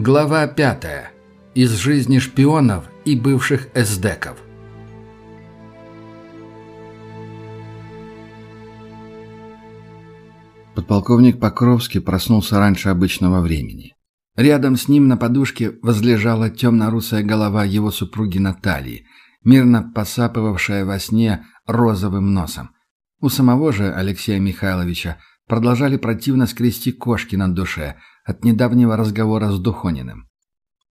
Глава 5. Из жизни шпионов и бывших эсдеков. Подполковник Покровский проснулся раньше обычного времени. Рядом с ним на подушке возлежала темно-русая голова его супруги Натальи, мирно посапывавшая во сне розовым носом. У самого же Алексея Михайловича продолжали противно скрести кошки на душе – от недавнего разговора с Духониным.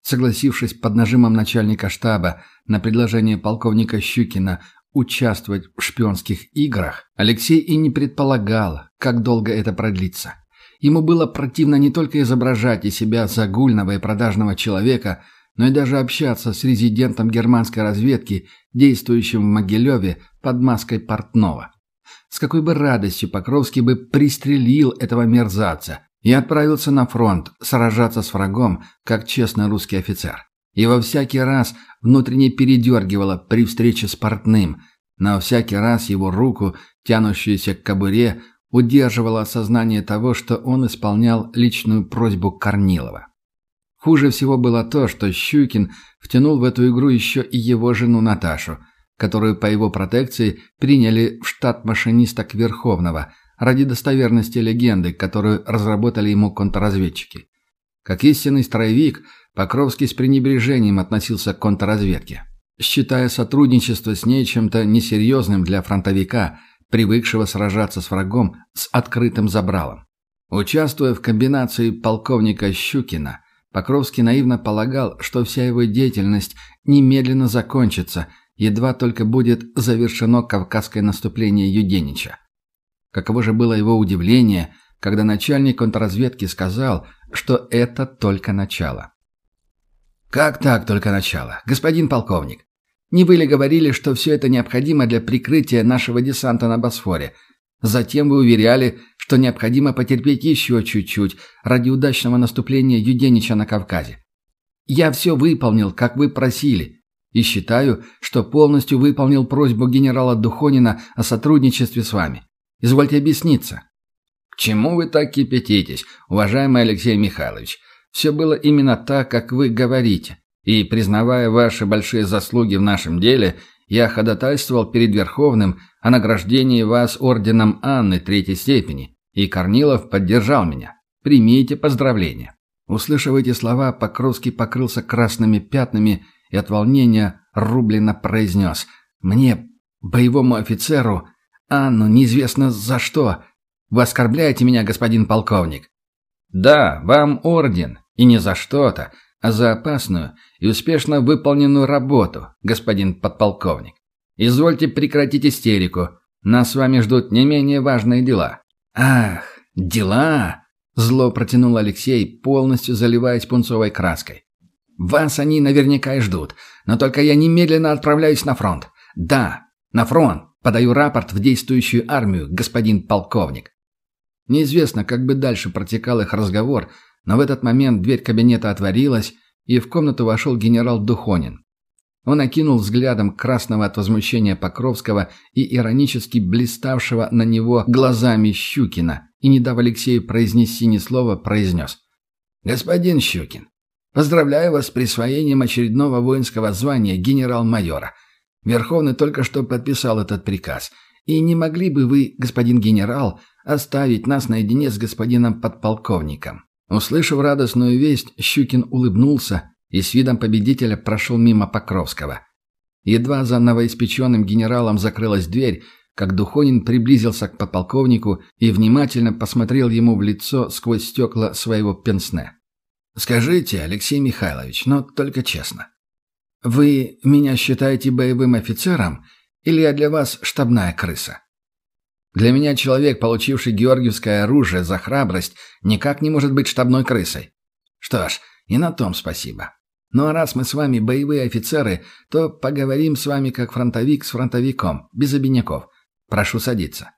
Согласившись под нажимом начальника штаба на предложение полковника Щукина участвовать в шпионских играх, Алексей и не предполагал, как долго это продлится. Ему было противно не только изображать из себя загульного и продажного человека, но и даже общаться с резидентом германской разведки, действующим в Могилеве под маской портного. С какой бы радостью Покровский бы пристрелил этого мерзавца, и отправился на фронт сражаться с врагом, как честный русский офицер. Его всякий раз внутренне передергивало при встрече с портным, но всякий раз его руку, тянущуюся к кобуре, удерживало осознание того, что он исполнял личную просьбу Корнилова. Хуже всего было то, что Щукин втянул в эту игру еще и его жену Наташу, которую по его протекции приняли в штат машинисток Верховного – ради достоверности легенды, которую разработали ему контрразведчики. Как истинный строевик, Покровский с пренебрежением относился к контрразведке, считая сотрудничество с ней чем-то несерьезным для фронтовика, привыкшего сражаться с врагом с открытым забралом. Участвуя в комбинации полковника Щукина, Покровский наивно полагал, что вся его деятельность немедленно закончится, едва только будет завершено Кавказское наступление Юденича. Каково же было его удивление, когда начальник контрразведки сказал, что это только начало. «Как так только начало, господин полковник? Не вы ли говорили, что все это необходимо для прикрытия нашего десанта на Босфоре? Затем вы уверяли, что необходимо потерпеть еще чуть-чуть ради удачного наступления Юденича на Кавказе. Я все выполнил, как вы просили, и считаю, что полностью выполнил просьбу генерала Духонина о сотрудничестве с вами. Извольте объясниться». «К чему вы так кипятитесь, уважаемый Алексей Михайлович? Все было именно так, как вы говорите. И, признавая ваши большие заслуги в нашем деле, я ходатайствовал перед Верховным о награждении вас орденом Анны третьей степени, и Корнилов поддержал меня. Примите поздравления». Услышав эти слова, Покровский покрылся красными пятнами и от волнения рублено произнес «Мне, боевому офицеру, Анну неизвестно за что. Вы оскорбляете меня, господин полковник». «Да, вам орден. И не за что-то, а за опасную и успешно выполненную работу, господин подполковник. Извольте прекратить истерику. Нас с вами ждут не менее важные дела». «Ах, дела!» – зло протянул Алексей, полностью заливаясь пунцовой краской. «Вас они наверняка и ждут, но только я немедленно отправляюсь на фронт. Да, на фронт, Подаю рапорт в действующую армию, господин полковник». Неизвестно, как бы дальше протекал их разговор, но в этот момент дверь кабинета отворилась, и в комнату вошел генерал Духонин. Он окинул взглядом красного от возмущения Покровского и иронически блиставшего на него глазами Щукина, и, не дав Алексею произнести ни слова, произнес. «Господин Щукин, поздравляю вас с присвоением очередного воинского звания генерал-майора. Верховный только что подписал этот приказ. И не могли бы вы, господин генерал, оставить нас наедине с господином подполковником?» Услышав радостную весть, Щукин улыбнулся и с видом победителя прошел мимо Покровского. Едва за новоиспеченным генералом закрылась дверь, как Духонин приблизился к подполковнику и внимательно посмотрел ему в лицо сквозь стекла своего пенсне. «Скажите, Алексей Михайлович, но только честно, «Вы меня считаете боевым офицером, или я для вас штабная крыса?» «Для меня человек, получивший георгиевское оружие за храбрость, никак не может быть штабной крысой. Что ж, и на том спасибо. Ну а раз мы с вами боевые офицеры, то поговорим с вами как фронтовик с фронтовиком, без обиняков. Прошу садиться».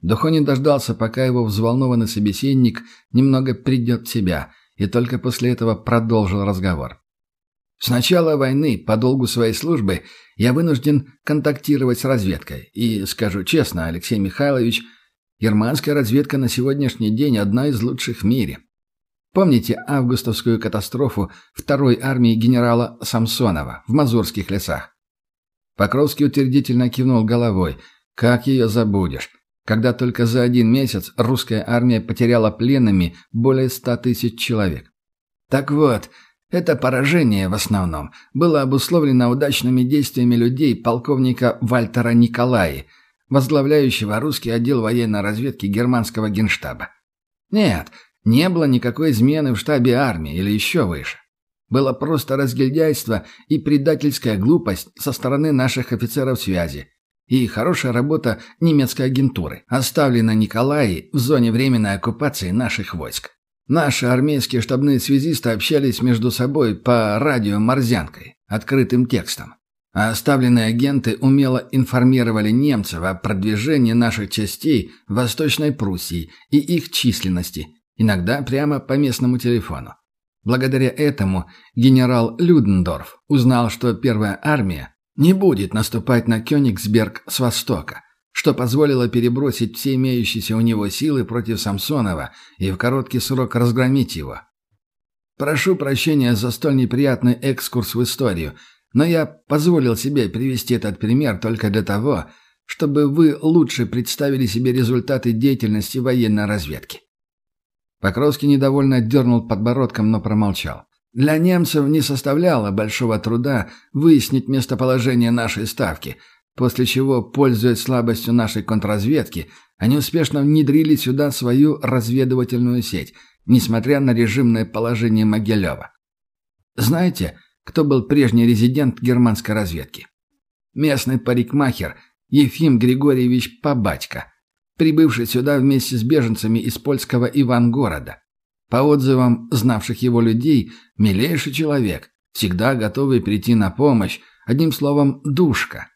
Духонин дождался, пока его взволнованный собеседник немного придет в себя, и только после этого продолжил разговор. С начала войны, по долгу своей службы, я вынужден контактировать с разведкой. И, скажу честно, Алексей Михайлович, германская разведка на сегодняшний день одна из лучших в мире. Помните августовскую катастрофу второй армии генерала Самсонова в Мазурских лесах? Покровский утвердительно кивнул головой. Как ее забудешь? Когда только за один месяц русская армия потеряла пленными более ста тысяч человек. Так вот, это поражение в основном было обусловлено удачными действиями людей полковника Вальтера Николаи, возглавляющего русский отдел военной разведки германского генштаба. Нет, не было никакой измены в штабе армии или еще выше. Было просто разгильдяйство и предательская глупость со стороны наших офицеров связи и хорошая работа немецкой агентуры, оставленной Николаи в зоне временной оккупации наших войск. Наши армейские штабные связисты общались между собой по радио «Морзянкой», открытым текстом. А оставленные агенты умело информировали немцев о продвижении наших частей в Восточной Пруссии и их численности, иногда прямо по местному телефону. Благодаря этому генерал Людендорф узнал, что первая армия не будет наступать на Кёнигсберг с востока, что позволило перебросить все имеющиеся у него силы против Самсонова и в короткий срок разгромить его. Прошу прощения за столь неприятный экскурс в историю, но я позволил себе привести этот пример только для того, чтобы вы лучше представили себе результаты деятельности военной разведки. Покровский недовольно дернул подбородком, но промолчал. Для немцев не составляло большого труда выяснить местоположение нашей ставки – после чего, пользуясь слабостью нашей контрразведки, они успешно внедрили сюда свою разведывательную сеть, несмотря на режимное положение Могилева. Знаете, кто был прежний резидент германской разведки? Местный парикмахер Ефим Григорьевич Побатько, прибывший сюда вместе с беженцами из польского Ивангорода. По отзывам знавших его людей, милейший человек, всегда готовый прийти на помощь, одним словом, душка.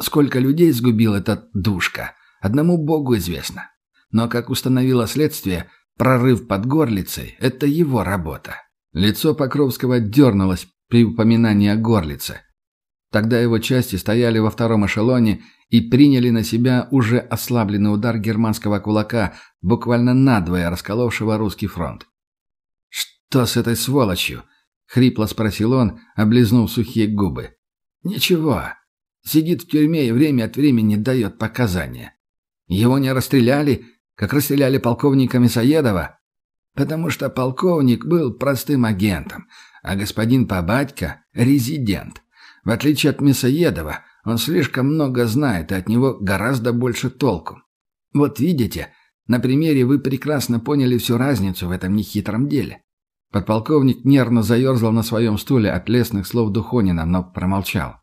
Сколько людей сгубил этот душка, одному богу известно. Но, как установило следствие, прорыв под горлицей – это его работа. Лицо Покровского дернулось при упоминании о горлице. Тогда его части стояли во втором эшелоне и приняли на себя уже ослабленный удар германского кулака, буквально надвое расколовшего русский фронт. «Что с этой сволочью?» — хрипло спросил он, облизнув сухие губы. «Ничего. Сидит в тюрьме и время от времени дает показания. Его не расстреляли, как расстреляли полковника Мясоедова, потому что полковник был простым агентом, а господин Побатько — резидент. В отличие от Мясоедова, он слишком много знает, и от него гораздо больше толку. Вот видите, на примере вы прекрасно поняли всю разницу в этом нехитром деле. Подполковник нервно заерзал на своем стуле от лесных слов Духонина, но промолчал.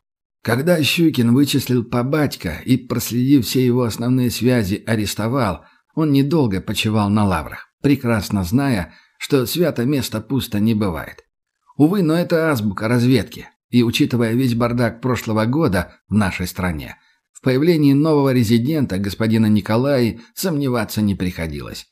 Когда Щукин вычислил Побатька и, проследив все его основные связи, арестовал, он недолго почивал на лаврах, прекрасно зная, что свято место пусто не бывает. Увы, но это азбука разведки, и, учитывая весь бардак прошлого года в нашей стране, в появлении нового резидента, господина Николая, сомневаться не приходилось.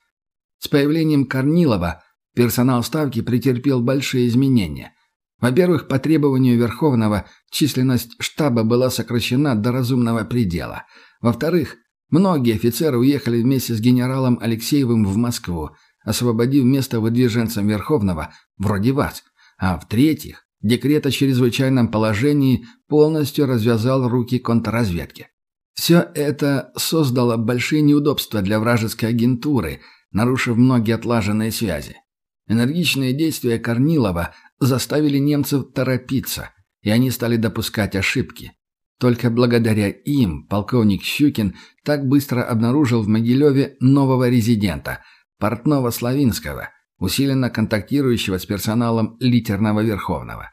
С появлением Корнилова персонал ставки претерпел большие изменения. Во-первых, по требованию Верховного численность штаба была сокращена до разумного предела. Во-вторых, многие офицеры уехали вместе с генералом Алексеевым в Москву, освободив место выдвиженцам Верховного, вроде вас. А в-третьих, декрет о чрезвычайном положении полностью развязал руки контрразведки. Все это создало большие неудобства для вражеской агентуры, нарушив многие отлаженные связи. Энергичные действия Корнилова заставили немцев торопиться, и они стали допускать ошибки. Только благодаря им полковник Щукин так быстро обнаружил в Могилеве нового резидента, портного Славинского, усиленно контактирующего с персоналом литерного Верховного.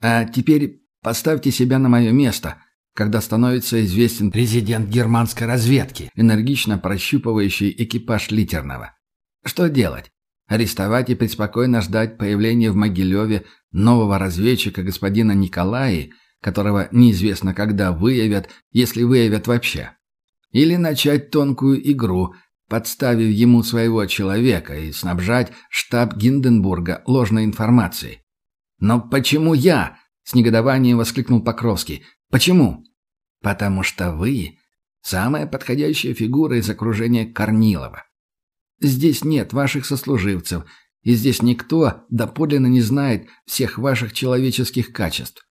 А теперь поставьте себя на мое место, когда становится известен президент германской разведки, энергично прощупывающий экипаж литерного. Что делать? Арестовать и преспокойно ждать появления в Могилеве нового разведчика господина Николаи, которого неизвестно когда выявят, если выявят вообще. Или начать тонкую игру, подставив ему своего человека и снабжать штаб Гинденбурга ложной информацией. «Но почему я?» — с негодованием воскликнул Покровский. «Почему?» «Потому что вы — самая подходящая фигура из окружения Корнилова. Здесь нет ваших сослуживцев, и здесь никто доподлинно не знает всех ваших человеческих качеств.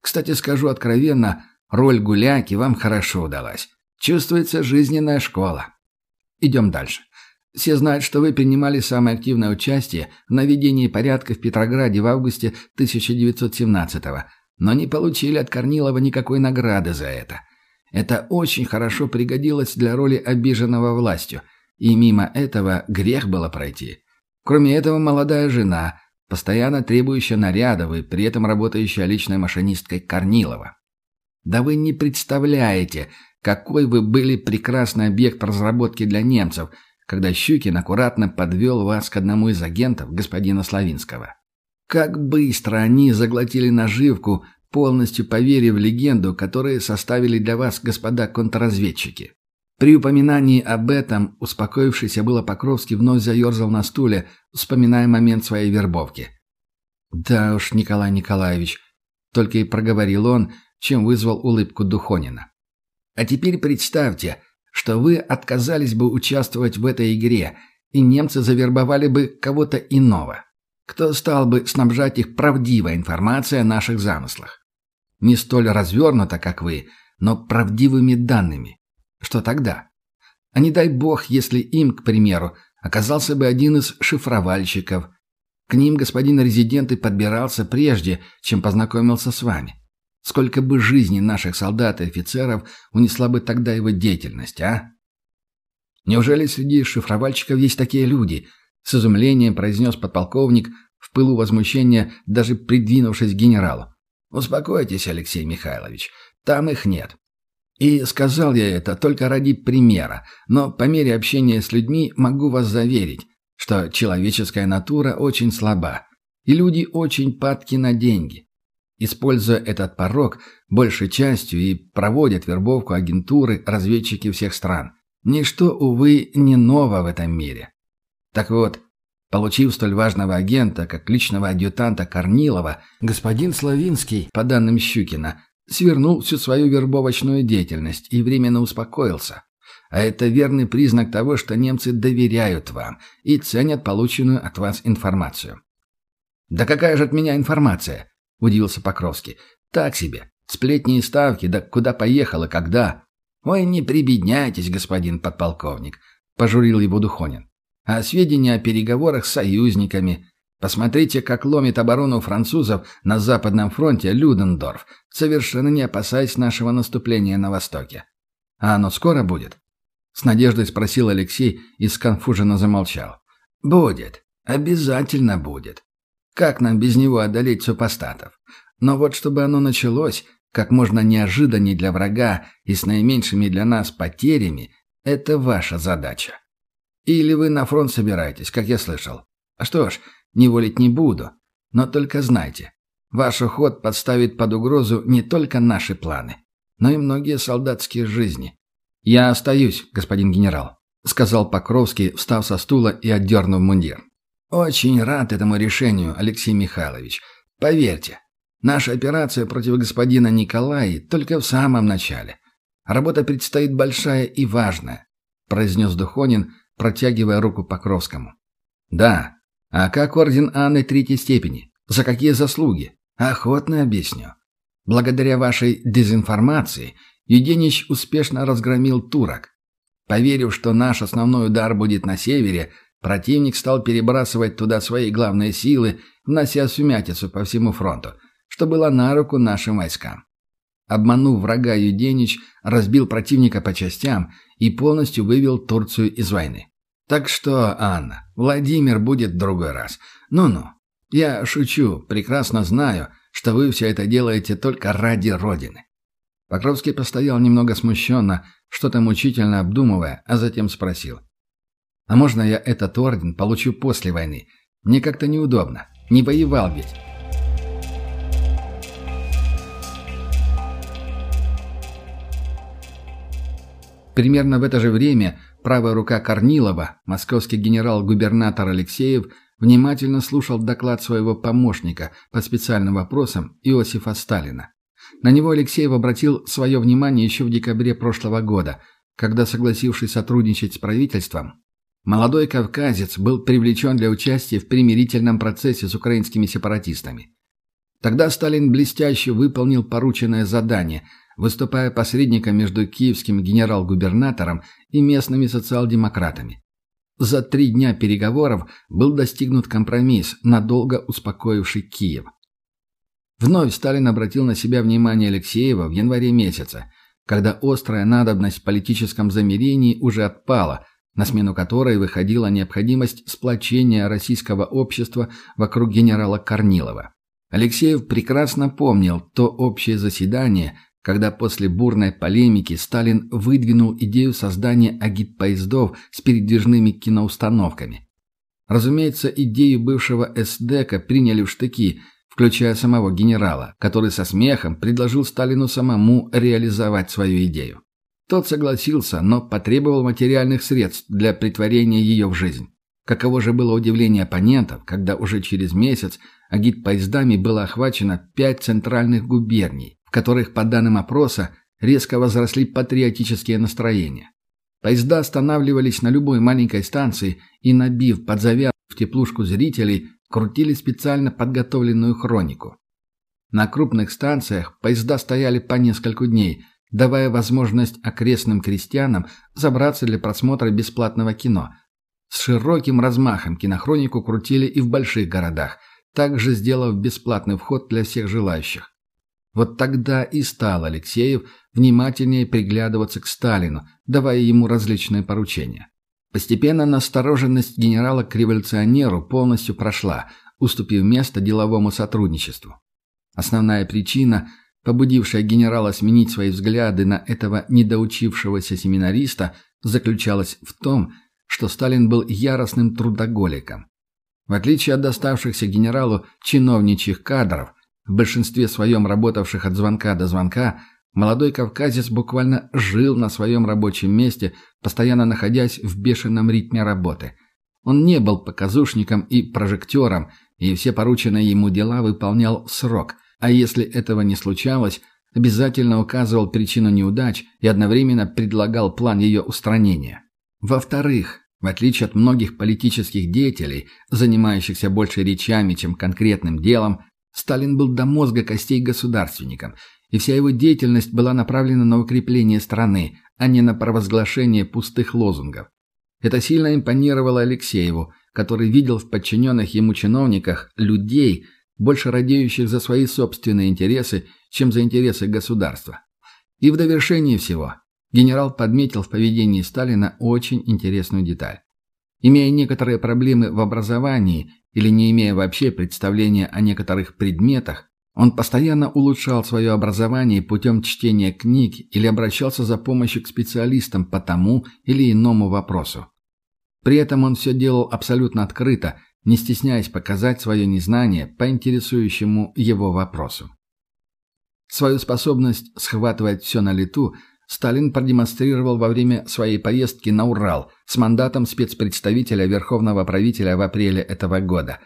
Кстати, скажу откровенно, роль гуляки вам хорошо удалась. Чувствуется жизненная школа. Идем дальше. Все знают, что вы принимали самое активное участие в наведении порядка в Петрограде в августе 1917-го, но не получили от Корнилова никакой награды за это. Это очень хорошо пригодилось для роли обиженного властью, и мимо этого грех было пройти. Кроме этого, молодая жена, постоянно требующая нарядов и при этом работающая личной машинисткой Корнилова. Да вы не представляете, какой вы были прекрасный объект разработки для немцев, когда Щукин аккуратно подвел вас к одному из агентов, господина Славинского. Как быстро они заглотили наживку, полностью поверив в легенду, которую составили для вас господа контрразведчики. При упоминании об этом успокоившийся было Покровский вновь заерзал на стуле, вспоминая момент своей вербовки. «Да уж, Николай Николаевич», — только и проговорил он, чем вызвал улыбку Духонина. «А теперь представьте, что вы отказались бы участвовать в этой игре, и немцы завербовали бы кого-то иного. Кто стал бы снабжать их правдивой информацией о наших замыслах? Не столь развернуто, как вы, но правдивыми данными. Что тогда? А не дай бог, если им, к примеру, оказался бы один из шифровальщиков. К ним господин резидент и подбирался прежде, чем познакомился с вами. Сколько бы жизней наших солдат и офицеров унесла бы тогда его деятельность, а? Неужели среди шифровальщиков есть такие люди, с изумлением произнес подполковник, в пылу возмущения, даже придвинувшись к генералу. «Успокойтесь, Алексей Михайлович, там их нет. И сказал я это только ради примера, но по мере общения с людьми могу вас заверить, что человеческая натура очень слаба, и люди очень падки на деньги. Используя этот порог, большей частью и проводят вербовку агентуры, разведчики всех стран. Ничто, увы, не ново в этом мире. Так вот, получив столь важного агента, как личного адъютанта Корнилова, господин Славинский, по данным Щукина, свернул всю свою вербовочную деятельность и временно успокоился. А это верный признак того, что немцы доверяют вам и ценят полученную от вас информацию. «Да какая же от меня информация?» – удивился Покровский. «Так себе. Сплетни и ставки, да куда поехал и когда?» «Ой, не прибедняйтесь, господин подполковник», – пожурил его Духонин а сведения о переговорах с союзниками. Посмотрите, как ломит оборону французов на Западном фронте Людендорф, совершенно не опасаясь нашего наступления на Востоке. А оно скоро будет? С надеждой спросил Алексей и сконфуженно замолчал. Будет. Обязательно будет. Как нам без него одолеть супостатов? Но вот чтобы оно началось, как можно неожиданней для врага и с наименьшими для нас потерями, это ваша задача. Или вы на фронт собираетесь, как я слышал. А что ж, не волить не буду. Но только знайте, ваш уход подставит под угрозу не только наши планы, но и многие солдатские жизни. «Я остаюсь, господин генерал», — сказал Покровский, встав со стула и отдернув мундир. «Очень рад этому решению, Алексей Михайлович. Поверьте, наша операция против господина Николая только в самом начале. Работа предстоит большая и важная», — произнес Духонин, протягивая руку Покровскому. «Да. А как орден Анны третьей степени? За какие заслуги? Охотно объясню. Благодаря вашей дезинформации Юденич успешно разгромил турок. Поверив, что наш основной удар будет на севере, противник стал перебрасывать туда свои главные силы, внося сумятицу по всему фронту, что было на руку нашим войскам. Обманув врага, Юденич разбил противника по частям и полностью вывел Турцию из войны. Так что, Анна, Владимир будет в другой раз. Ну-ну. Я шучу, прекрасно знаю, что вы все это делаете только ради Родины. Покровский постоял немного смущенно, что-то мучительно обдумывая, а затем спросил. «А можно я этот орден получу после войны? Мне как-то неудобно. Не воевал ведь». Примерно в это же время правая рука Корнилова, московский генерал-губернатор Алексеев, внимательно слушал доклад своего помощника по специальным вопросам Иосифа Сталина. На него Алексеев обратил свое внимание еще в декабре прошлого года, когда, согласившись сотрудничать с правительством, молодой кавказец был привлечен для участия в примирительном процессе с украинскими сепаратистами. Тогда Сталин блестяще выполнил порученное задание, выступая посредником между киевским генерал-губернатором и местными социал-демократами. За три дня переговоров был достигнут компромисс, надолго успокоивший Киев. Вновь Сталин обратил на себя внимание Алексеева в январе месяце, когда острая надобность в политическом замирении уже отпала, на смену которой выходила необходимость сплочения российского общества вокруг генерала Корнилова. Алексеев прекрасно помнил то общее заседание, когда после бурной полемики Сталин выдвинул идею создания агитпоездов с передвижными киноустановками. Разумеется, идею бывшего СДК приняли в штыки, включая самого генерала, который со смехом предложил Сталину самому реализовать свою идею. Тот согласился, но потребовал материальных средств для притворения ее в жизнь. Каково же было удивление оппонентов, когда уже через месяц агитпоездами было охвачено пять центральных губерний, в которых, по данным опроса, резко возросли патриотические настроения. Поезда останавливались на любой маленькой станции и, набив под завязку в теплушку зрителей, крутили специально подготовленную хронику. На крупных станциях поезда стояли по несколько дней, давая возможность окрестным крестьянам забраться для просмотра бесплатного кино – с широким размахом кинохронику крутили и в больших городах, также сделав бесплатный вход для всех желающих. Вот тогда и стал Алексеев внимательнее приглядываться к Сталину, давая ему различные поручения. Постепенно настороженность генерала к революционеру полностью прошла, уступив место деловому сотрудничеству. Основная причина, побудившая генерала сменить свои взгляды на этого недоучившегося семинариста, заключалась в том, что Сталин был яростным трудоголиком. В отличие от доставшихся генералу чиновничьих кадров, в большинстве своем работавших от звонка до звонка, молодой кавказец буквально жил на своем рабочем месте, постоянно находясь в бешеном ритме работы. Он не был показушником и прожектором, и все порученные ему дела выполнял срок, а если этого не случалось, обязательно указывал причину неудач и одновременно предлагал план ее устранения. Во-вторых, в отличие от многих политических деятелей, занимающихся больше речами, чем конкретным делом, Сталин был до мозга костей государственником, и вся его деятельность была направлена на укрепление страны, а не на провозглашение пустых лозунгов. Это сильно импонировало Алексееву, который видел в подчиненных ему чиновниках людей, больше радеющих за свои собственные интересы, чем за интересы государства. И в довершении всего, Генерал подметил в поведении Сталина очень интересную деталь. Имея некоторые проблемы в образовании или не имея вообще представления о некоторых предметах, он постоянно улучшал свое образование путем чтения книг или обращался за помощью к специалистам по тому или иному вопросу. При этом он все делал абсолютно открыто, не стесняясь показать свое незнание по интересующему его вопросу. Свою способность схватывать все на лету – Сталин продемонстрировал во время своей поездки на Урал с мандатом спецпредставителя Верховного правителя в апреле этого года.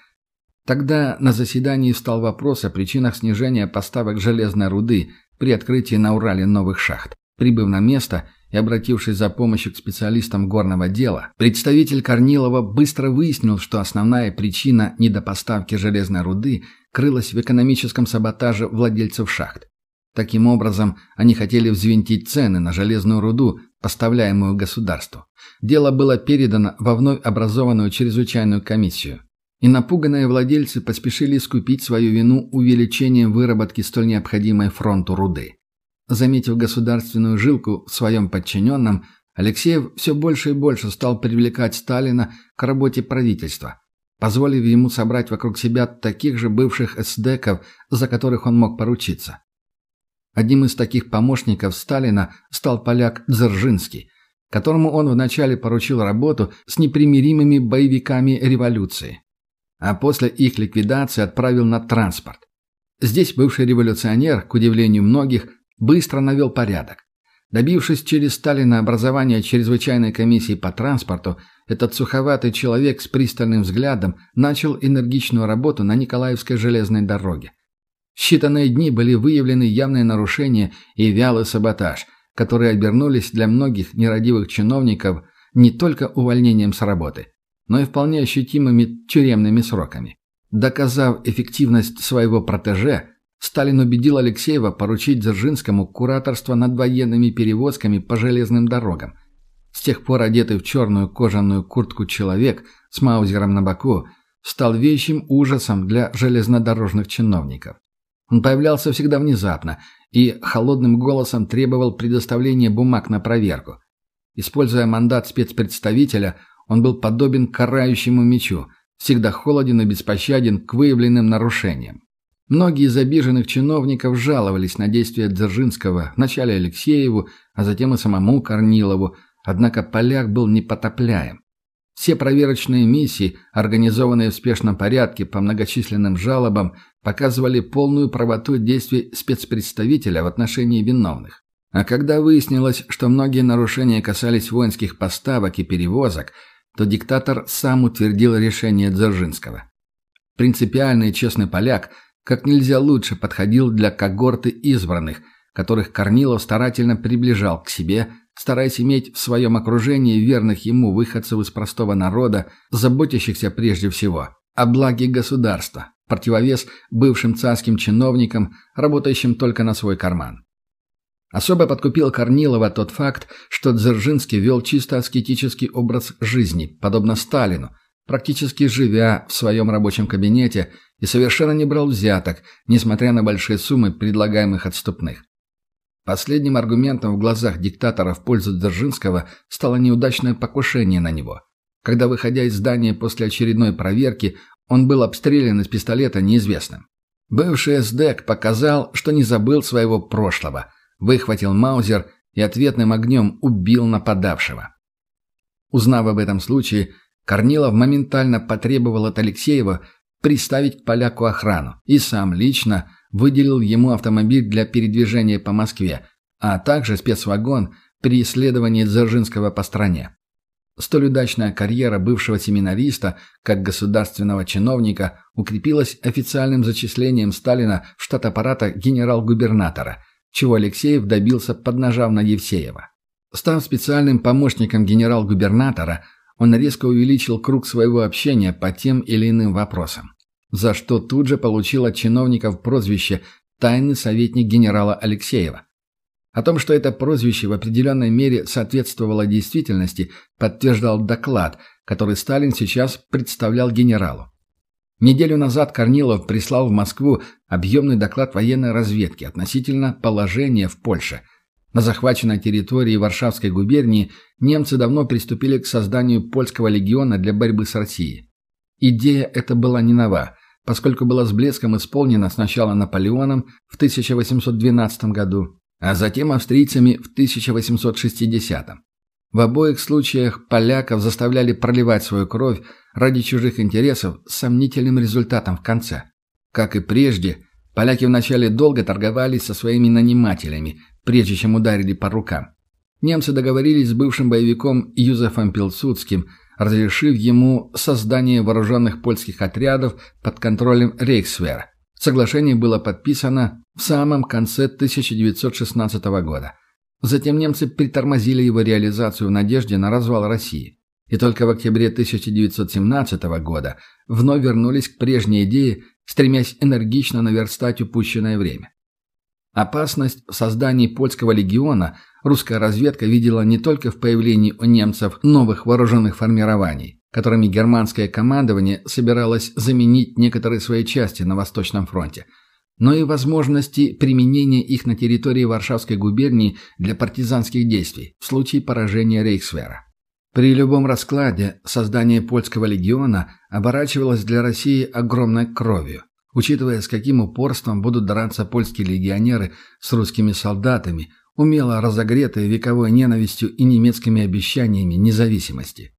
Тогда на заседании встал вопрос о причинах снижения поставок железной руды при открытии на Урале новых шахт. Прибыв на место и обратившись за помощью к специалистам горного дела, представитель Корнилова быстро выяснил, что основная причина недопоставки железной руды крылась в экономическом саботаже владельцев шахт. Таким образом, они хотели взвинтить цены на железную руду, поставляемую государству. Дело было передано во вновь образованную чрезвычайную комиссию. И напуганные владельцы поспешили искупить свою вину увеличением выработки столь необходимой фронту руды. Заметив государственную жилку в своем подчиненном, Алексеев все больше и больше стал привлекать Сталина к работе правительства, позволив ему собрать вокруг себя таких же бывших эсдеков, за которых он мог поручиться. Одним из таких помощников Сталина стал поляк Дзержинский, которому он вначале поручил работу с непримиримыми боевиками революции, а после их ликвидации отправил на транспорт. Здесь бывший революционер, к удивлению многих, быстро навел порядок. Добившись через Сталина образования чрезвычайной комиссии по транспорту, этот суховатый человек с пристальным взглядом начал энергичную работу на Николаевской железной дороге считанные дни были выявлены явные нарушения и вялый саботаж, которые обернулись для многих нерадивых чиновников не только увольнением с работы, но и вполне ощутимыми тюремными сроками. Доказав эффективность своего протеже, Сталин убедил Алексеева поручить Дзержинскому кураторство над военными перевозками по железным дорогам. С тех пор одетый в черную кожаную куртку человек с маузером на боку стал вещим ужасом для железнодорожных чиновников. Он появлялся всегда внезапно и холодным голосом требовал предоставления бумаг на проверку. Используя мандат спецпредставителя, он был подобен карающему мечу, всегда холоден и беспощаден к выявленным нарушениям. Многие из обиженных чиновников жаловались на действия Дзержинского, вначале Алексееву, а затем и самому Корнилову, однако поляк был непотопляем. Все проверочные миссии, организованные в спешном порядке по многочисленным жалобам, показывали полную правоту действий спецпредставителя в отношении виновных. А когда выяснилось, что многие нарушения касались воинских поставок и перевозок, то диктатор сам утвердил решение Дзержинского. Принципиальный и честный поляк как нельзя лучше подходил для когорты избранных, которых Корнилов старательно приближал к себе – стараясь иметь в своем окружении верных ему выходцев из простого народа, заботящихся прежде всего о благе государства, противовес бывшим царским чиновникам, работающим только на свой карман. Особо подкупил Корнилова тот факт, что Дзержинский вел чисто аскетический образ жизни, подобно Сталину, практически живя в своем рабочем кабинете и совершенно не брал взяток, несмотря на большие суммы предлагаемых отступных. Последним аргументом в глазах диктатора в пользу Дзержинского стало неудачное покушение на него. Когда, выходя из здания после очередной проверки, он был обстрелян из пистолета неизвестным. Бывший СДЭК показал, что не забыл своего прошлого, выхватил Маузер и ответным огнем убил нападавшего. Узнав об этом случае, Корнилов моментально потребовал от Алексеева приставить к поляку охрану и сам лично выделил ему автомобиль для передвижения по Москве, а также спецвагон при исследовании Дзержинского по стране. Столь удачная карьера бывшего семинариста, как государственного чиновника, укрепилась официальным зачислением Сталина в штат аппарата генерал-губернатора, чего Алексеев добился, поднажав на Евсеева. Став специальным помощником генерал-губернатора, он резко увеличил круг своего общения по тем или иным вопросам за что тут же получил от чиновников прозвище «тайный советник генерала Алексеева». О том, что это прозвище в определенной мере соответствовало действительности, подтверждал доклад, который Сталин сейчас представлял генералу. Неделю назад Корнилов прислал в Москву объемный доклад военной разведки относительно положения в Польше. На захваченной территории Варшавской губернии немцы давно приступили к созданию польского легиона для борьбы с Россией. Идея эта была не нова поскольку была с блеском исполнена сначала Наполеоном в 1812 году, а затем австрийцами в 1860. В обоих случаях поляков заставляли проливать свою кровь ради чужих интересов с сомнительным результатом в конце. Как и прежде, поляки вначале долго торговались со своими нанимателями, прежде чем ударили по рукам. Немцы договорились с бывшим боевиком Юзефом Пилсудским – разрешив ему создание вооруженных польских отрядов под контролем Рейхсвера. Соглашение было подписано в самом конце 1916 года. Затем немцы притормозили его реализацию в надежде на развал России. И только в октябре 1917 года вновь вернулись к прежней идее, стремясь энергично наверстать упущенное время. Опасность в создании польского легиона русская разведка видела не только в появлении у немцев новых вооруженных формирований, которыми германское командование собиралось заменить некоторые свои части на Восточном фронте, но и возможности применения их на территории Варшавской губернии для партизанских действий в случае поражения Рейхсвера. При любом раскладе создание польского легиона оборачивалось для России огромной кровью. Учитывая, с каким упорством будут драться польские легионеры с русскими солдатами, умело разогретые вековой ненавистью и немецкими обещаниями независимости.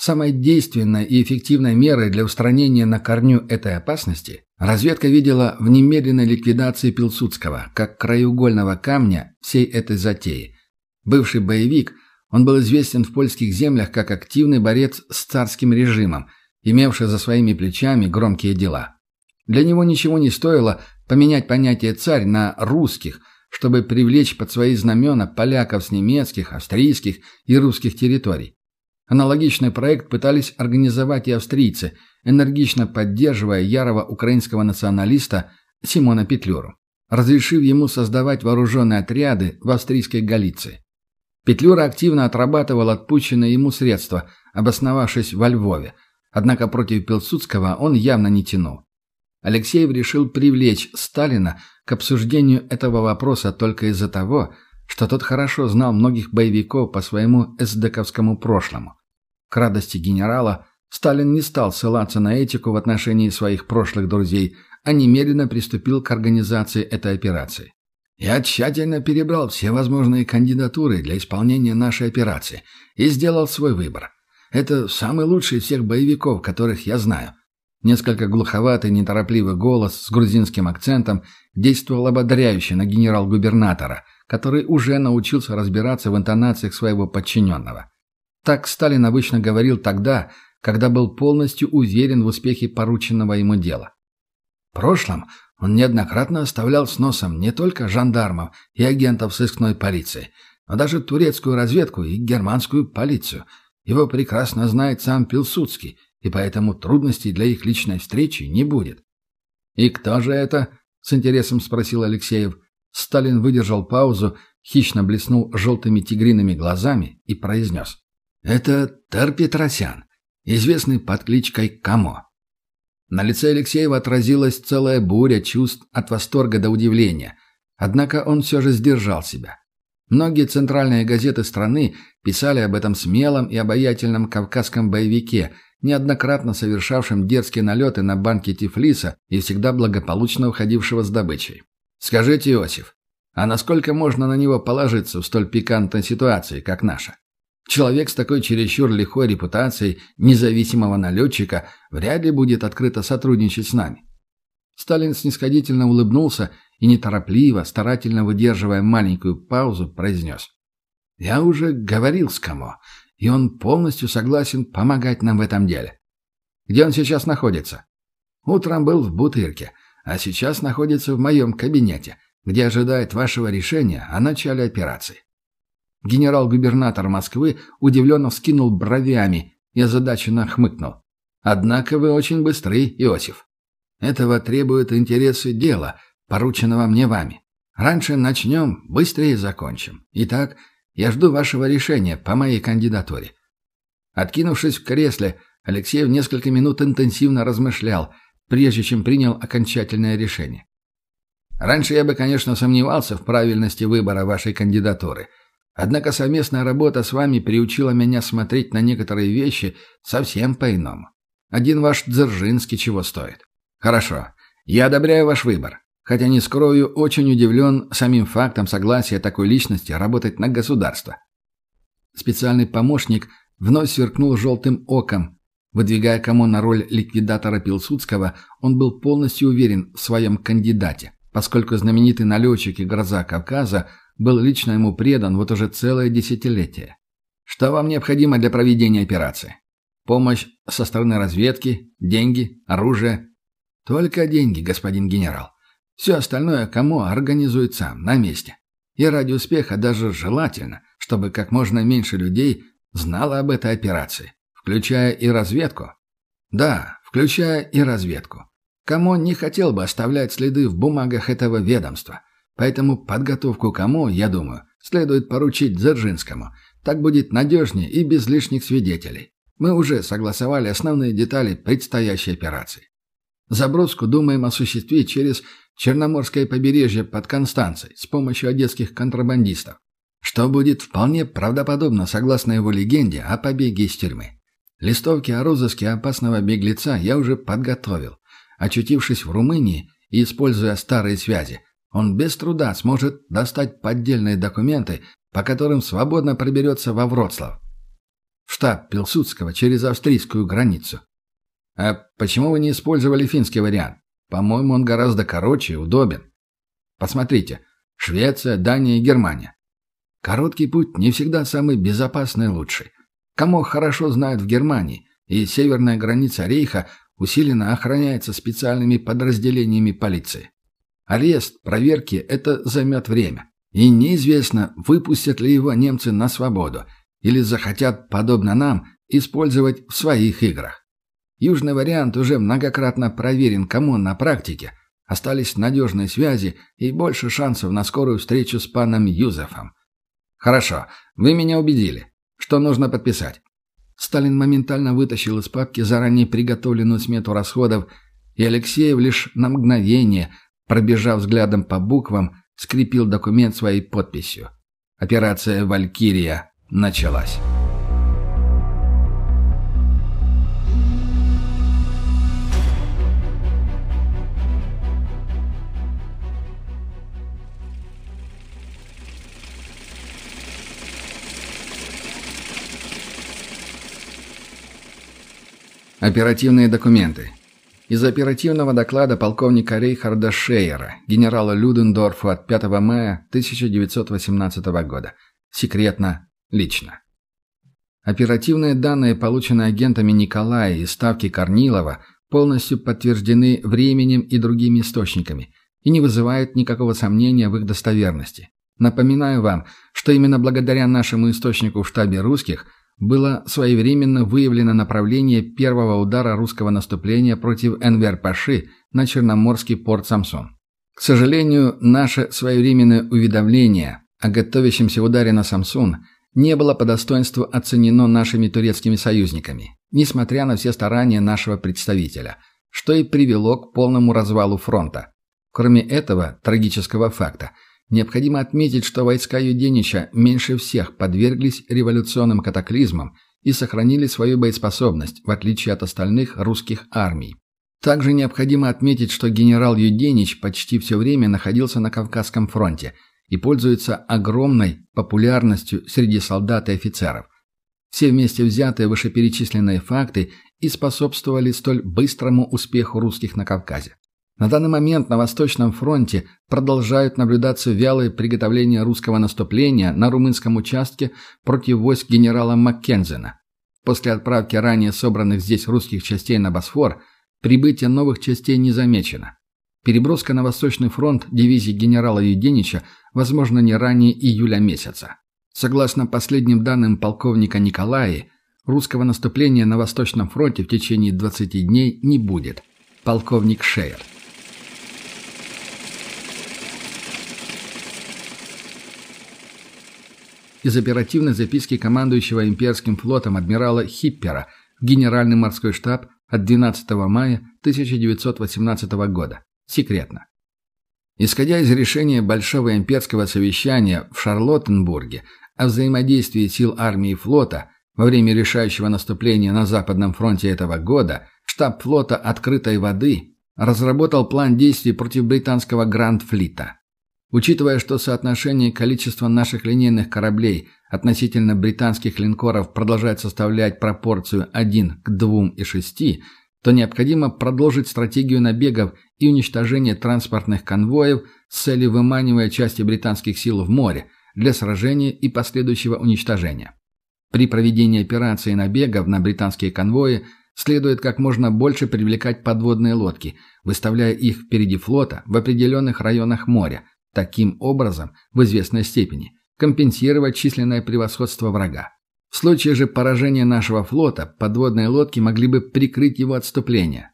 Самой действенной и эффективной мерой для устранения на корню этой опасности разведка видела в немедленной ликвидации Пилсудского, как краеугольного камня всей этой затеи. Бывший боевик, он был известен в польских землях как активный борец с царским режимом, имевший за своими плечами громкие дела. Для него ничего не стоило поменять понятие «царь» на «русских», чтобы привлечь под свои знамена поляков с немецких, австрийских и русских территорий. Аналогичный проект пытались организовать и австрийцы, энергично поддерживая ярого украинского националиста Симона Петлюру, разрешив ему создавать вооруженные отряды в австрийской Галиции. Петлюра активно отрабатывал отпущенные ему средства, обосновавшись во Львове, однако против Пилсудского он явно не тянул. Алексеев решил привлечь Сталина к обсуждению этого вопроса только из-за того, что тот хорошо знал многих боевиков по своему эсдековскому прошлому. К радости генерала Сталин не стал ссылаться на этику в отношении своих прошлых друзей, а немедленно приступил к организации этой операции. «Я тщательно перебрал все возможные кандидатуры для исполнения нашей операции и сделал свой выбор. Это самый лучший из всех боевиков, которых я знаю. Несколько глуховатый, неторопливый голос с грузинским акцентом действовал ободряюще на генерал-губернатора, который уже научился разбираться в интонациях своего подчиненного. Так Сталин обычно говорил тогда, когда был полностью уверен в успехе порученного ему дела. В прошлом он неоднократно оставлял с носом не только жандармов и агентов сыскной полиции, но даже турецкую разведку и германскую полицию. Его прекрасно знает сам Пилсудский, и поэтому трудностей для их личной встречи не будет. «И кто же это?» — с интересом спросил Алексеев. Сталин выдержал паузу, хищно блеснул желтыми тигриными глазами и произнес. «Это Тер Петросян, известный под кличкой Камо». На лице Алексеева отразилась целая буря чувств от восторга до удивления. Однако он все же сдержал себя. Многие центральные газеты страны писали об этом смелом и обаятельном кавказском боевике – неоднократно совершавшим дерзкие налеты на банки Тифлиса и всегда благополучно уходившего с добычей. «Скажите, Иосиф, а насколько можно на него положиться в столь пикантной ситуации, как наша? Человек с такой чересчур лихой репутацией независимого налетчика вряд ли будет открыто сотрудничать с нами». Сталин снисходительно улыбнулся и неторопливо, старательно выдерживая маленькую паузу, произнес. «Я уже говорил с Камо и он полностью согласен помогать нам в этом деле. Где он сейчас находится? Утром был в Бутырке, а сейчас находится в моем кабинете, где ожидает вашего решения о начале операции. Генерал-губернатор Москвы удивленно вскинул бровями и озадаченно хмыкнул. «Однако вы очень быстры, Иосиф. Этого требуют интересы дела, порученного мне вами. Раньше начнем, быстрее закончим. Итак, я жду вашего решения по моей кандидатуре». Откинувшись в кресле, Алексеев несколько минут интенсивно размышлял, прежде чем принял окончательное решение. «Раньше я бы, конечно, сомневался в правильности выбора вашей кандидатуры. Однако совместная работа с вами приучила меня смотреть на некоторые вещи совсем по-иному. Один ваш Дзержинский чего стоит. Хорошо, я одобряю ваш выбор. Хотя, не скрою, очень удивлен самим фактом согласия такой личности работать на государство. Специальный помощник вновь сверкнул желтым оком. Выдвигая кому на роль ликвидатора Пилсудского, он был полностью уверен в своем кандидате, поскольку знаменитый налетчик и гроза Кавказа был лично ему предан вот уже целое десятилетие. Что вам необходимо для проведения операции? Помощь со стороны разведки, деньги, оружие? Только деньги, господин генерал. Все остальное кому организует сам, на месте. И ради успеха даже желательно, чтобы как можно меньше людей знало об этой операции, включая и разведку. Да, включая и разведку. Кому не хотел бы оставлять следы в бумагах этого ведомства. Поэтому подготовку кому, я думаю, следует поручить Дзержинскому. Так будет надежнее и без лишних свидетелей. Мы уже согласовали основные детали предстоящей операции. Заброску думаем осуществить через Черноморское побережье под Констанцией с помощью одесских контрабандистов, что будет вполне правдоподобно согласно его легенде о побеге из тюрьмы. Листовки о розыске опасного беглеца я уже подготовил. Очутившись в Румынии и используя старые связи, он без труда сможет достать поддельные документы, по которым свободно проберется во Вроцлав. В штаб Пилсудского через австрийскую границу. А почему вы не использовали финский вариант? По-моему, он гораздо короче и удобен. Посмотрите. Швеция, Дания и Германия. Короткий путь не всегда самый безопасный и лучший. Кому хорошо знают в Германии, и северная граница Рейха усиленно охраняется специальными подразделениями полиции. Арест, проверки – это займет время. И неизвестно, выпустят ли его немцы на свободу, или захотят, подобно нам, использовать в своих играх. Южный вариант уже многократно проверен кому на практике. Остались надежные связи и больше шансов на скорую встречу с паном Юзефом. Хорошо, вы меня убедили. Что нужно подписать? Сталин моментально вытащил из папки заранее приготовленную смету расходов, и Алексеев лишь на мгновение, пробежав взглядом по буквам, скрепил документ своей подписью. Операция «Валькирия» началась. Оперативные документы. Из оперативного доклада полковника Рейхарда Шейера, генерала Людендорфа от 5 мая 1918 года. Секретно, лично. Оперативные данные, полученные агентами Николая и Ставки Корнилова, полностью подтверждены временем и другими источниками и не вызывают никакого сомнения в их достоверности. Напоминаю вам, что именно благодаря нашему источнику в штабе русских – было своевременно выявлено направление первого удара русского наступления против Энвер-Паши на Черноморский порт Самсон. К сожалению, наше своевременное уведомление о готовящемся ударе на Самсун не было по достоинству оценено нашими турецкими союзниками, несмотря на все старания нашего представителя, что и привело к полному развалу фронта. Кроме этого трагического факта – Необходимо отметить, что войска Юденича меньше всех подверглись революционным катаклизмам и сохранили свою боеспособность, в отличие от остальных русских армий. Также необходимо отметить, что генерал Юденич почти все время находился на Кавказском фронте и пользуется огромной популярностью среди солдат и офицеров. Все вместе взятые вышеперечисленные факты и способствовали столь быстрому успеху русских на Кавказе. На данный момент на Восточном фронте продолжают наблюдаться вялые приготовления русского наступления на румынском участке против войск генерала Маккензена. После отправки ранее собранных здесь русских частей на Босфор, прибытие новых частей не замечено. Переброска на Восточный фронт дивизии генерала Юденича возможно не ранее июля месяца. Согласно последним данным полковника Николаи, русского наступления на Восточном фронте в течение 20 дней не будет. Полковник Шейер. Из оперативной записки командующего имперским флотом адмирала Хиппера в Генеральный морской штаб от 12 мая 1918 года. Секретно. Исходя из решения Большого имперского совещания в Шарлоттенбурге о взаимодействии сил армии и флота во время решающего наступления на Западном фронте этого года, штаб флота «Открытой воды» разработал план действий против британского Гранд-флита. Учитывая, что соотношение количества наших линейных кораблей относительно британских линкоров продолжает составлять пропорцию 1 к 2 и 6, то необходимо продолжить стратегию набегов и уничтожения транспортных конвоев с целью выманивания части британских сил в море для сражения и последующего уничтожения. При проведении операции набегов на британские конвои следует как можно больше привлекать подводные лодки, выставляя их впереди флота в определенных районах моря, Таким образом, в известной степени, компенсировать численное превосходство врага. В случае же поражения нашего флота подводные лодки могли бы прикрыть его отступление,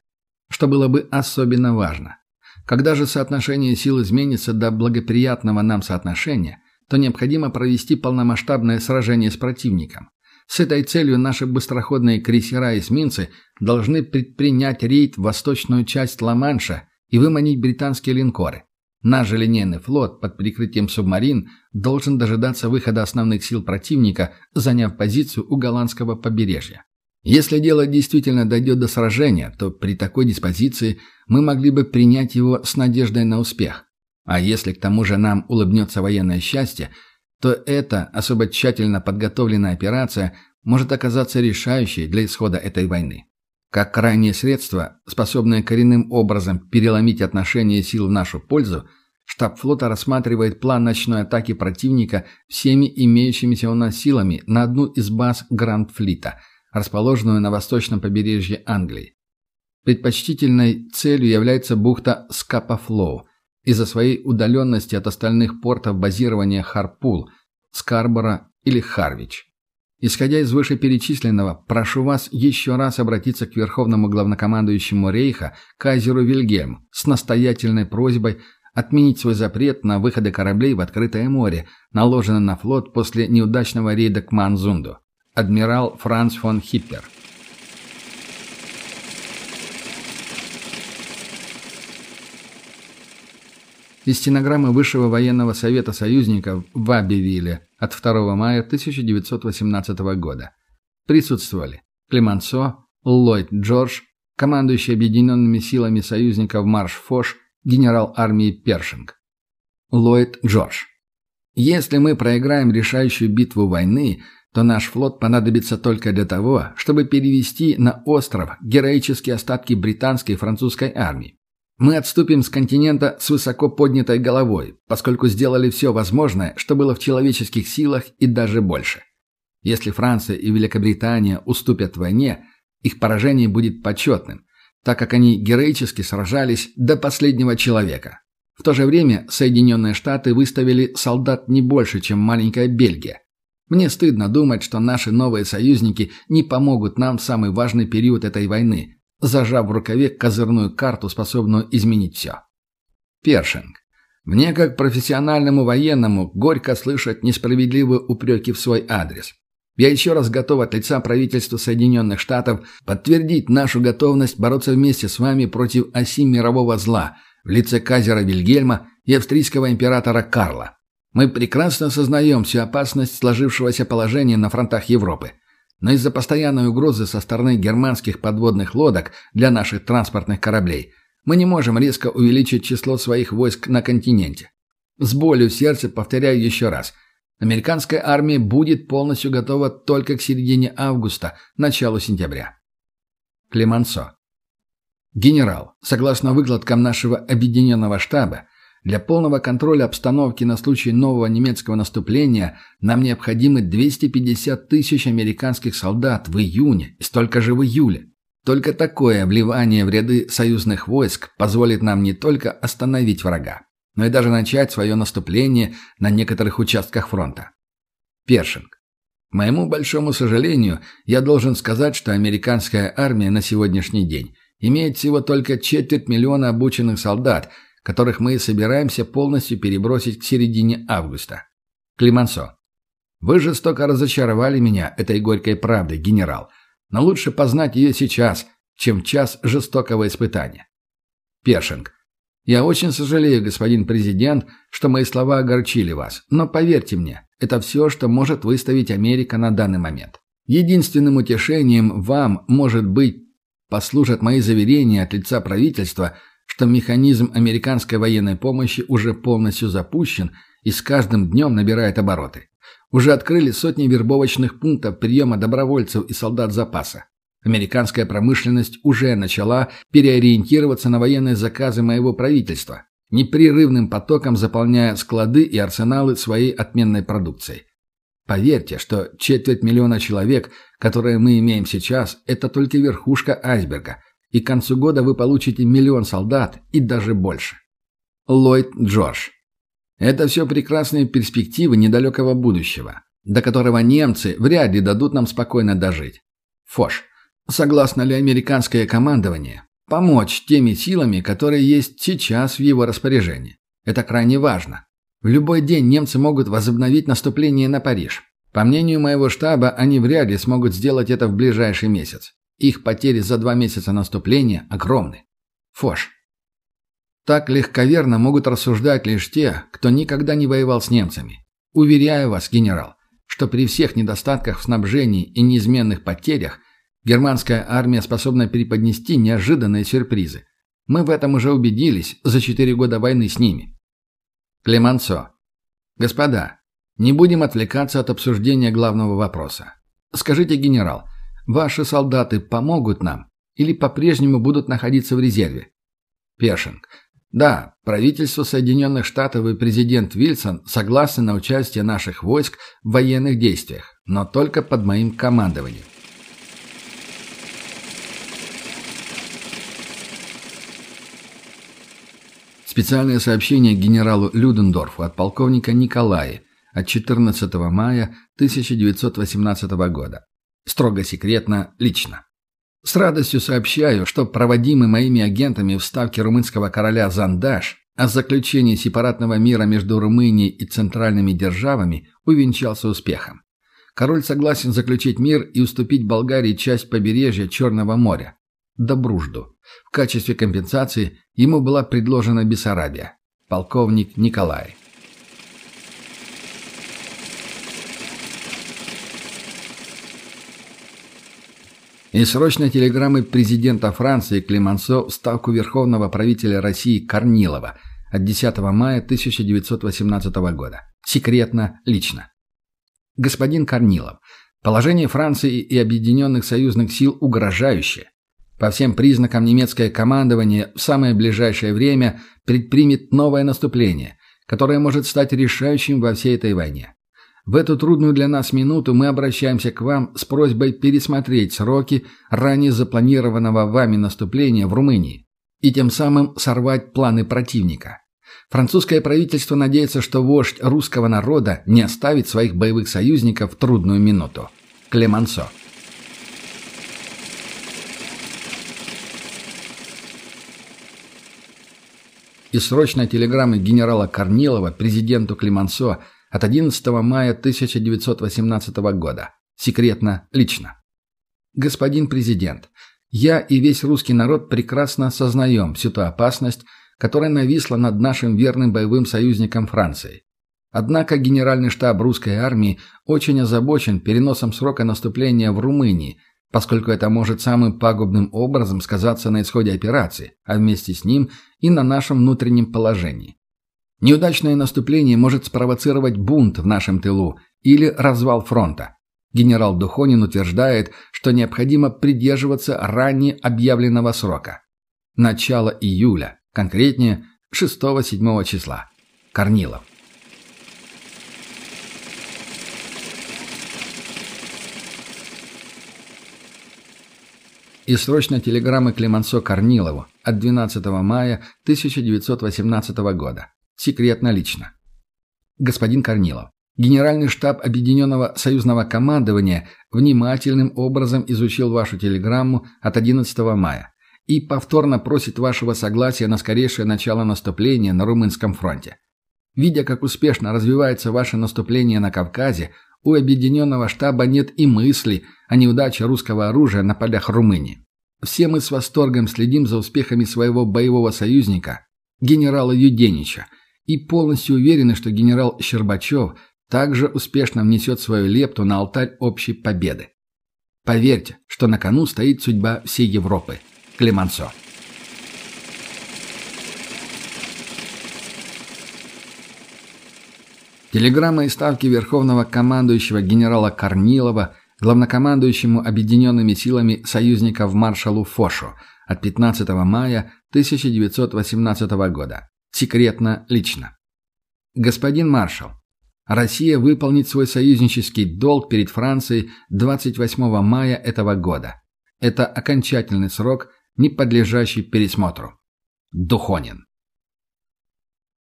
что было бы особенно важно. Когда же соотношение сил изменится до благоприятного нам соотношения, то необходимо провести полномасштабное сражение с противником. С этой целью наши быстроходные крейсера и эсминцы должны предпринять рейд в восточную часть Ла-Манша и выманить британские линкоры. Наш же линейный флот под прикрытием субмарин должен дожидаться выхода основных сил противника, заняв позицию у голландского побережья. Если дело действительно дойдет до сражения, то при такой диспозиции мы могли бы принять его с надеждой на успех. А если к тому же нам улыбнется военное счастье, то эта особо тщательно подготовленная операция может оказаться решающей для исхода этой войны. Как крайнее средство, способное коренным образом переломить отношение сил в нашу пользу, штаб флота рассматривает план ночной атаки противника всеми имеющимися у нас силами на одну из баз Гранд-флита, расположенную на восточном побережье Англии. Предпочтительной целью является бухта Скапа-Флоу из-за своей удаленности от остальных портов базирования Харпул, Скарбора или Харвич. Исходя из вышеперечисленного, прошу вас еще раз обратиться к Верховному главнокомандующему Рейха, кайзеру Вильгельму, с настоятельной просьбой отменить свой запрет на выходы кораблей в открытое море, наложенный на флот после неудачного рейда к Манзунду. Адмирал Франц фон Хиппер. Из стенограммы Высшего военного совета союзников в Абивиле от 2 мая 1918 года. Присутствовали Клемансо, Ллойд Джордж, командующий объединенными силами союзников Марш Фош, генерал армии Першинг. Ллойд Джордж. Если мы проиграем решающую битву войны, то наш флот понадобится только для того, чтобы перевести на остров героические остатки британской и французской армии. Мы отступим с континента с высоко поднятой головой, поскольку сделали все возможное, что было в человеческих силах и даже больше. Если Франция и Великобритания уступят войне, их поражение будет почетным, так как они героически сражались до последнего человека. В то же время Соединенные Штаты выставили солдат не больше, чем маленькая Бельгия. Мне стыдно думать, что наши новые союзники не помогут нам в самый важный период этой войны, зажав в рукаве козырную карту, способную изменить все. Першинг. Мне, как профессиональному военному, горько слышать несправедливые упреки в свой адрес. Я еще раз готов от лица правительства Соединенных Штатов подтвердить нашу готовность бороться вместе с вами против оси мирового зла в лице Казера Вильгельма и австрийского императора Карла. Мы прекрасно осознаем всю опасность сложившегося положения на фронтах Европы – но из-за постоянной угрозы со стороны германских подводных лодок для наших транспортных кораблей мы не можем резко увеличить число своих войск на континенте. С болью в сердце повторяю еще раз. Американская армия будет полностью готова только к середине августа, началу сентября. Клемансо. Генерал, согласно выкладкам нашего объединенного штаба, для полного контроля обстановки на случай нового немецкого наступления нам необходимы 250 тысяч американских солдат в июне и столько же в июле. Только такое вливание в ряды союзных войск позволит нам не только остановить врага, но и даже начать свое наступление на некоторых участках фронта. Першинг. К моему большому сожалению, я должен сказать, что американская армия на сегодняшний день имеет всего только четверть миллиона обученных солдат – которых мы собираемся полностью перебросить к середине августа. Климансо. Вы жестоко разочаровали меня этой горькой правдой, генерал, но лучше познать ее сейчас, чем час жестокого испытания. Першинг. Я очень сожалею, господин президент, что мои слова огорчили вас, но поверьте мне, это все, что может выставить Америка на данный момент. Единственным утешением вам, может быть, послужат мои заверения от лица правительства – что механизм американской военной помощи уже полностью запущен и с каждым днем набирает обороты. Уже открыли сотни вербовочных пунктов приема добровольцев и солдат запаса. Американская промышленность уже начала переориентироваться на военные заказы моего правительства, непрерывным потоком заполняя склады и арсеналы своей отменной продукцией. Поверьте, что четверть миллиона человек, которые мы имеем сейчас, это только верхушка айсберга – и к концу года вы получите миллион солдат и даже больше. Ллойд Джордж. Это все прекрасные перспективы недалекого будущего, до которого немцы вряд ли дадут нам спокойно дожить. Фош. Согласно ли американское командование помочь теми силами, которые есть сейчас в его распоряжении? Это крайне важно. В любой день немцы могут возобновить наступление на Париж. По мнению моего штаба, они вряд ли смогут сделать это в ближайший месяц. Их потери за два месяца наступления огромны. Фош. Так легковерно могут рассуждать лишь те, кто никогда не воевал с немцами. Уверяю вас, генерал, что при всех недостатках в снабжении и неизменных потерях германская армия способна преподнести неожиданные сюрпризы. Мы в этом уже убедились за четыре года войны с ними. Клемансо. Господа, не будем отвлекаться от обсуждения главного вопроса. Скажите, генерал, Ваши солдаты помогут нам или по-прежнему будут находиться в резерве? Першинг. Да, правительство Соединенных Штатов и президент Вильсон согласны на участие наших войск в военных действиях, но только под моим командованием. Специальное сообщение генералу Людендорфу от полковника Николая от 14 мая 1918 года. Строго секретно, лично. С радостью сообщаю, что проводимый моими агентами в ставке румынского короля Зандаш о заключении сепаратного мира между Румынией и центральными державами увенчался успехом. Король согласен заключить мир и уступить Болгарии часть побережья Черного моря. Добружду. В качестве компенсации ему была предложена Бессарабия. Полковник Николай. И срочной телеграммы президента Франции Климансо в ставку верховного правителя России Корнилова от 10 мая 1918 года. Секретно, лично. Господин Корнилов, положение Франции и Объединенных Союзных Сил угрожающее. По всем признакам немецкое командование в самое ближайшее время предпримет новое наступление, которое может стать решающим во всей этой войне. В эту трудную для нас минуту мы обращаемся к вам с просьбой пересмотреть сроки ранее запланированного вами наступления в Румынии и тем самым сорвать планы противника. Французское правительство надеется, что вождь русского народа не оставит своих боевых союзников в трудную минуту. Клемансо. И срочной телеграммы генерала Корнилова президенту Климансо от 11 мая 1918 года. Секретно, лично. Господин президент, я и весь русский народ прекрасно осознаем всю ту опасность, которая нависла над нашим верным боевым союзником Францией. Однако Генеральный штаб русской армии очень озабочен переносом срока наступления в Румынии, поскольку это может самым пагубным образом сказаться на исходе операции, а вместе с ним и на нашем внутреннем положении. Неудачное наступление может спровоцировать бунт в нашем тылу или развал фронта. Генерал Духонин утверждает, что необходимо придерживаться ранее объявленного срока. Начало июля, конкретнее 6-7 числа. Корнилов. и срочно телеграммы Клемансо Корнилову от 12 мая 1918 года. Секретно лично. Господин Корнилов, Генеральный штаб Объединенного союзного командования внимательным образом изучил вашу телеграмму от 11 мая и повторно просит вашего согласия на скорейшее начало наступления на Румынском фронте. Видя, как успешно развивается ваше наступление на Кавказе, у Объединенного штаба нет и мысли о неудаче русского оружия на полях Румынии. Все мы с восторгом следим за успехами своего боевого союзника, генерала Юденича, и полностью уверены, что генерал Щербачев также успешно внесет свою лепту на алтарь общей победы. Поверьте, что на кону стоит судьба всей Европы. Клемансо. Телеграмма из ставки Верховного командующего генерала Корнилова главнокомандующему объединенными силами союзников маршалу Фошу от 15 мая 1918 года. Секретно, лично. Господин маршал, Россия выполнит свой союзнический долг перед Францией 28 мая этого года. Это окончательный срок, не подлежащий пересмотру. Духонин.